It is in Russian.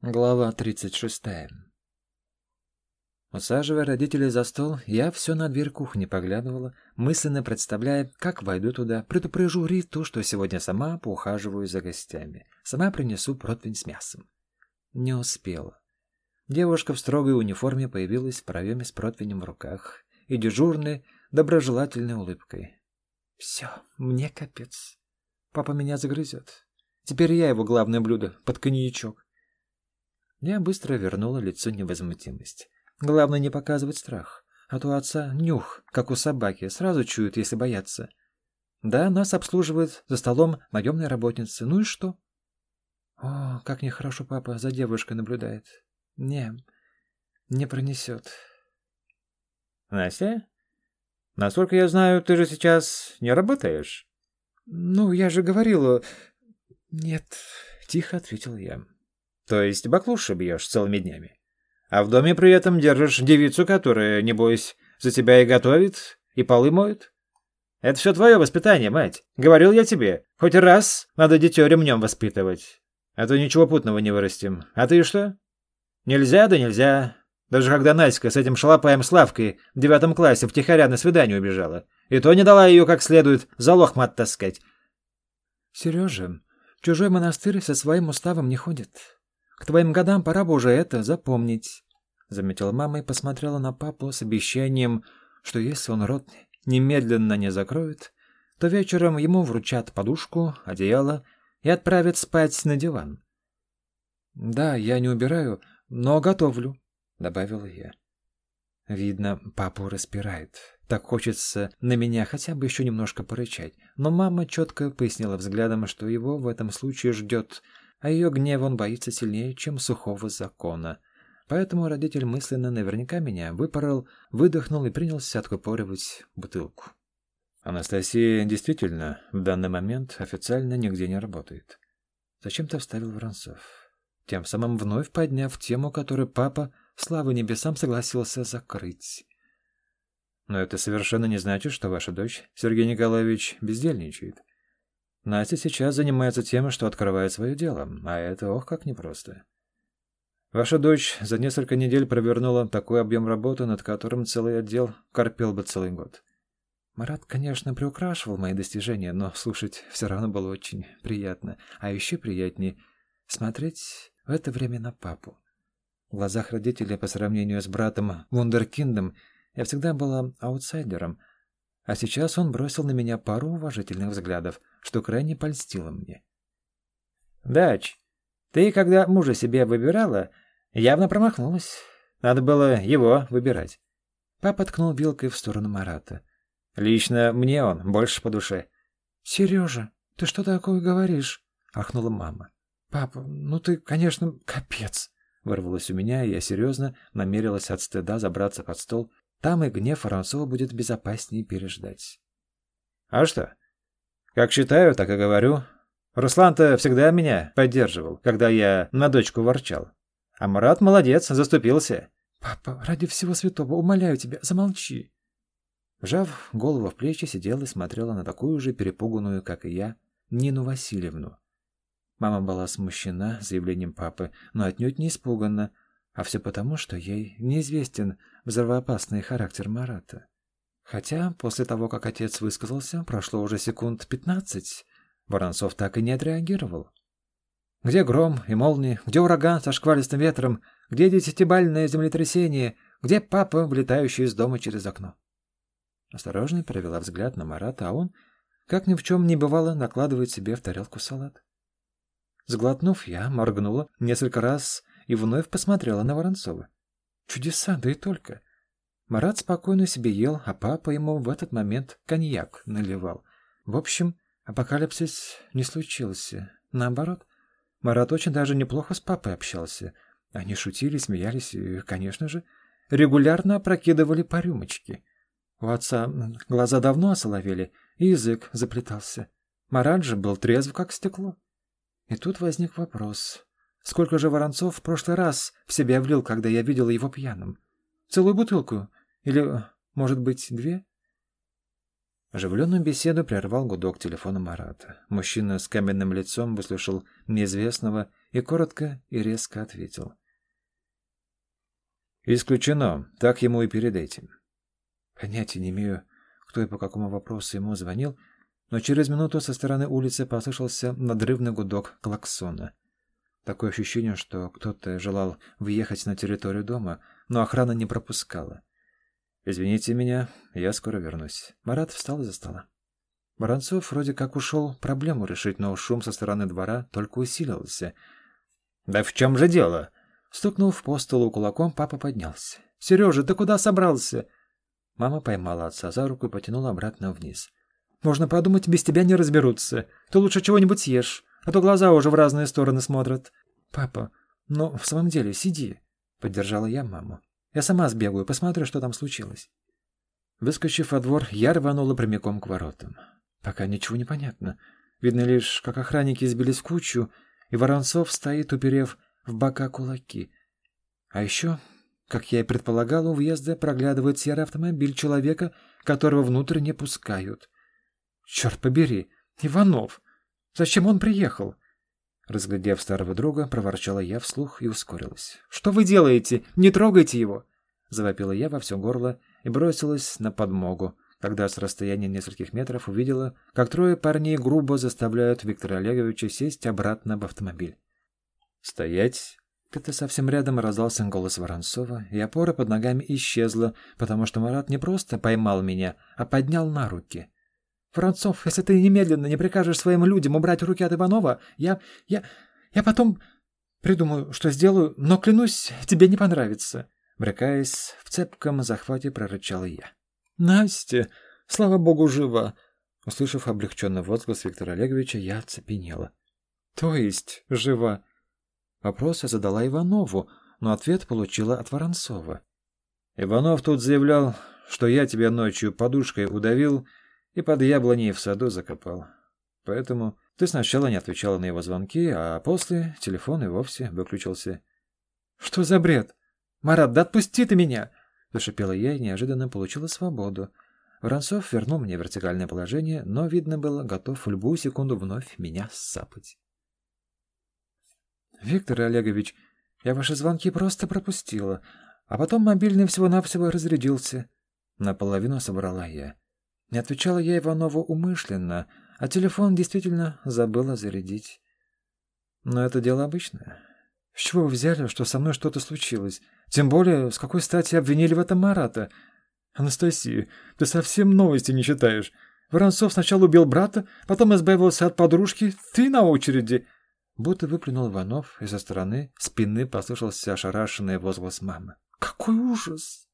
Глава 36. Усаживая родителей за стол, я все на дверь кухни поглядывала, мысленно представляя, как войду туда, предупрежу Риту, что сегодня сама поухаживаю за гостями, сама принесу противень с мясом. Не успела. Девушка в строгой униформе появилась в проеме с противнем в руках и дежурной, доброжелательной улыбкой. «Все, мне капец. Папа меня загрызет. Теперь я его главное блюдо под коньячок». Я быстро вернула лицу невозмутимость. Главное не показывать страх, а то отца нюх, как у собаки, сразу чуют, если боятся. Да, нас обслуживает за столом наемная работница. Ну и что? О, как нехорошо папа за девушкой наблюдает. Не, не пронесет. Настя? Насколько я знаю, ты же сейчас не работаешь? Ну, я же говорила... Нет, тихо ответил я. То есть баклуши бьешь целыми днями. А в доме при этом держишь девицу, которая, небось, за тебя и готовит, и полы моет? Это все твое воспитание, мать. Говорил я тебе, хоть раз надо дитё ремнем воспитывать. А то ничего путного не вырастим. А ты что? Нельзя, да нельзя. Даже когда Наська с этим шалопаем Славкой в девятом классе втихаря на свидание убежала. И то не дала ее как следует за лохмат таскать. Сережа, чужой монастырь со своим уставом не ходит. К твоим годам пора бы уже это запомнить», — заметила мама и посмотрела на папу с обещанием, что если он рот немедленно не закроет, то вечером ему вручат подушку, одеяло и отправят спать на диван. «Да, я не убираю, но готовлю», — добавила я. Видно, папу распирает. Так хочется на меня хотя бы еще немножко порычать. Но мама четко пояснила взглядом, что его в этом случае ждет а ее гнев он боится сильнее, чем сухого закона. Поэтому родитель мысленно наверняка меня выпорол, выдохнул и принялся откупоривать бутылку. Анастасия действительно в данный момент официально нигде не работает. Зачем-то вставил Воронцов, тем самым вновь подняв тему, которую папа, слава небесам, согласился закрыть. Но это совершенно не значит, что ваша дочь, Сергей Николаевич, бездельничает. Настя сейчас занимается тем, что открывает свое дело, а это ох как непросто. Ваша дочь за несколько недель провернула такой объем работы, над которым целый отдел корпел бы целый год. Марат, конечно, приукрашивал мои достижения, но слушать все равно было очень приятно. А еще приятнее смотреть в это время на папу. В глазах родителей по сравнению с братом Вундеркиндом я всегда была аутсайдером, а сейчас он бросил на меня пару уважительных взглядов, что крайне польстило мне. «Дач, ты, когда мужа себе выбирала, явно промахнулась. Надо было его выбирать». Папа ткнул вилкой в сторону Марата. «Лично мне он больше по душе». «Сережа, ты что такое говоришь?» — ахнула мама. «Папа, ну ты, конечно, капец!» Вырвалось у меня, и я серьезно намерилась от стыда забраться под стол. Там и гнев Воронцова будет безопаснее переждать. «А что? Как считаю, так и говорю. Руслан-то всегда меня поддерживал, когда я на дочку ворчал. А Марат молодец, заступился. «Папа, ради всего святого, умоляю тебя, замолчи!» Вжав голову в плечи, сидела и смотрела на такую же перепуганную, как и я, Нину Васильевну. Мама была смущена заявлением папы, но отнюдь не испугана, а все потому, что ей неизвестен взрывоопасный характер Марата. Хотя после того, как отец высказался, прошло уже секунд пятнадцать, Воронцов так и не отреагировал. Где гром и молнии, где ураган со шквалистым ветром, где десятибальное землетрясение, где папа, вылетающий из дома через окно? Осторожно перевела взгляд на Марата, а он, как ни в чем не бывало, накладывает себе в тарелку салат. Сглотнув, я моргнула несколько раз и вновь посмотрела на Воронцова. Чудеса, да и только. Марат спокойно себе ел, а папа ему в этот момент коньяк наливал. В общем, апокалипсис не случился. Наоборот, Марат очень даже неплохо с папой общался. Они шутили, смеялись и, конечно же, регулярно опрокидывали по рюмочке. У отца глаза давно осоловели, и язык заплетался. Марат же был трезв, как стекло. И тут возник вопрос. Сколько же Воронцов в прошлый раз в себя влил, когда я видел его пьяным? Целую бутылку? Или, может быть, две? Оживленную беседу прервал гудок телефона Марата. Мужчина с каменным лицом выслушал неизвестного и коротко и резко ответил. «Исключено. Так ему и передайте». Понятия не имею, кто и по какому вопросу ему звонил, но через минуту со стороны улицы послышался надрывный гудок клаксона. Такое ощущение, что кто-то желал въехать на территорию дома, но охрана не пропускала. «Извините меня, я скоро вернусь». Марат встал из-за стола. Воронцов вроде как ушел проблему решить, но шум со стороны двора только усилился. «Да в чем же дело?» Стукнув по столу кулаком, папа поднялся. «Сережа, ты куда собрался?» Мама поймала отца за руку и потянула обратно вниз. «Можно подумать, без тебя не разберутся. Ты лучше чего-нибудь съешь, а то глаза уже в разные стороны смотрят». «Папа, ну, в самом деле, сиди», — поддержала я маму. Я сама сбегаю, посмотрю, что там случилось. Выскочив во двор, я рванула прямиком к воротам. Пока ничего не понятно. Видно лишь, как охранники сбились в кучу, и Воронцов стоит, уперев в бока кулаки. А еще, как я и предполагала, у въезда проглядывает серый автомобиль человека, которого внутрь не пускают. Черт побери, Иванов! Зачем он приехал? Разглядев старого друга, проворчала я вслух и ускорилась. «Что вы делаете? Не трогайте его!» Завопила я во все горло и бросилась на подмогу, когда с расстояния нескольких метров увидела, как трое парней грубо заставляют Виктора Олеговича сесть обратно в автомобиль. «Стоять!» Где-то совсем рядом раздался голос Воронцова, и опора под ногами исчезла, потому что Марат не просто поймал меня, а поднял на руки. Воронцов, если ты немедленно не прикажешь своим людям убрать руки от Иванова, я... я... я потом придумаю, что сделаю, но, клянусь, тебе не понравится». Брыкаясь, в цепком захвате прорычала я. «Настя, слава богу, жива!» Услышав облегченный возглас Виктора Олеговича, я оцепенела. «То есть жива?» Вопрос я задала Иванову, но ответ получила от Воронцова. «Иванов тут заявлял, что я тебя ночью подушкой удавил и под яблоней в саду закопал. Поэтому ты сначала не отвечала на его звонки, а после телефон и вовсе выключился. — Что за бред? Марат, да отпусти ты меня! — зашипела я и неожиданно получила свободу. Воронцов вернул мне вертикальное положение, но, видно было, готов в любую секунду вновь меня ссапать. — Виктор Олегович, я ваши звонки просто пропустила, а потом мобильный всего-навсего разрядился. Наполовину собрала я. Не отвечала я Иванову умышленно, а телефон действительно забыла зарядить. Но это дело обычное. С чего вы взяли, что со мной что-то случилось? Тем более, с какой стати обвинили в этом Марата? Анастасия, ты совсем новости не читаешь. Воронцов сначала убил брата, потом избавился от подружки. Ты на очереди. Будто выплюнул Иванов, и со стороны спины послышался ошарашенный возглас мамы. «Какой ужас!»